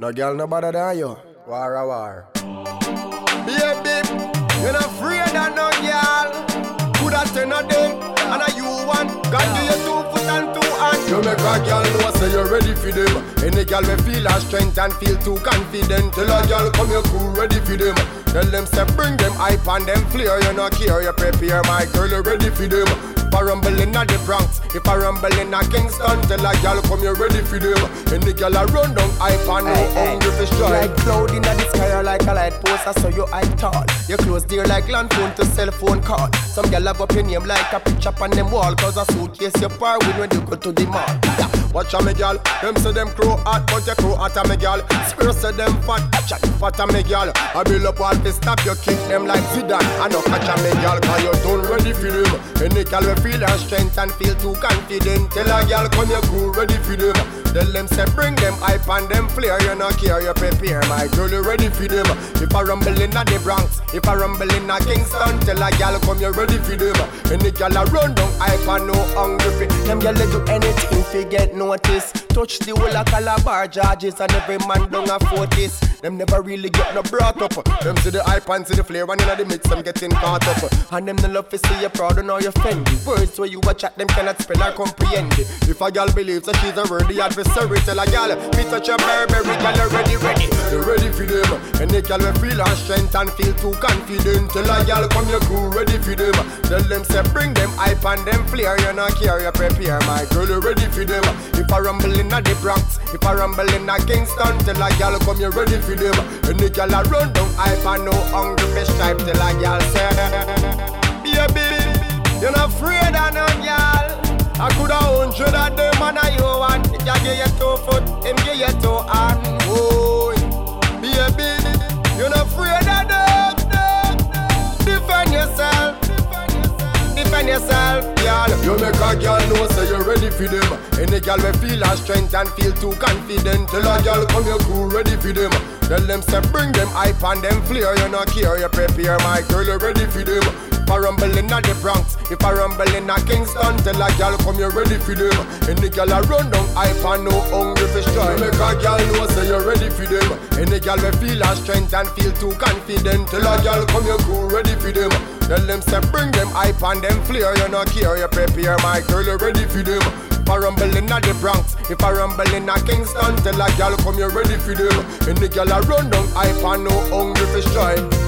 No girl no better than you. War a war. Baby, you're not afraid of no girl. Could have ten of them, and a you one. God do you two foot and two hands. You make a girl know say you're ready for them. Any girl will feel her strength and feel too confident. Tell a girl come your cool ready for them. Tell them say bring them hype and them flare. You not care, you prepare my girl you ready for them. If I rumble in the Bronx, if I rumble in a Kingston, tell a girl come you ready for them. Any girl a run down hype and no hungry for strike. Like cloud in the sky or like a light post, I saw you eye tall. Your clothes dear like land phone to cell phone call. Some girl have up your name like a picture up on them wall, cause a suitcase you par with when you go to the mall. Yeah. Watch a me gal, them say them crow hot, but you crow hot a me gal. Spirit say them fat, chat fat a me gal. I build up all fi stop you, kick them like Zidane. I no catch a me gal, cause you don't ready for them. Any gal will feel her strength and feel too confident. Tell a gal come your cool ready for them. Tell them say bring them hype and them flare. You no care, you prepare. My girl you ready for them. If I rumble in the Bronx, if I rumble in Kingston, tell a gal come you ready for them. Any gal a run down hype and no hungry for Them they do anything fi get notice. Touch the whole of Calabar, Georges, and every man down a forties. Them never really get no brought up. Them see the hype and see the flare and inna the mix, them getting caught up. And them no love to see you proud and all you. Words where you a chat, them cannot spell or comprehend it. If a gal believes that she's a worthy adversary, tell a gal, me touch a Burberry, gal you ready. You ready for them? Any gal will feel her strength and feel too confident. Tell a gal come your crew ready for them. Tell them say bring them hype and them flare. You not care, you prepare. My girl, you ready for them? If I rumble in the Bronx, if I rumble in a Kingston, tell a gal come you ready for them. Any gal a run down hype and no hungry fish type. Tell a gal say, give you two foot, him give you two hand. Oh, baby, you're not afraid of them. Defend yourself. Defend yourself, girl. You make a girl know say you're ready for them. Any girl will feel her strength and feel too confident. Tell a girl come your crew ready for them. Tell them say bring them hype and them flare. You not care, you prepare. My girl, you ready for them. If I rumble in the Bronx, if I rumble in a Kingston, tell a girl come you ready for them. Any girl a run down hype and no hungry for strike. You make a girl know say you're ready for them. Any girl will feel her strength and feel too confident. Tell a girl come your crew ready for them. Tell them say bring them hype and them flare. You not care, you prepare. My girl, you ready for them. If I rumble in the Bronx, if I rumble in a Kingston, tell a girl come you ready for them. Any girl a run down hype and no hungry for strike.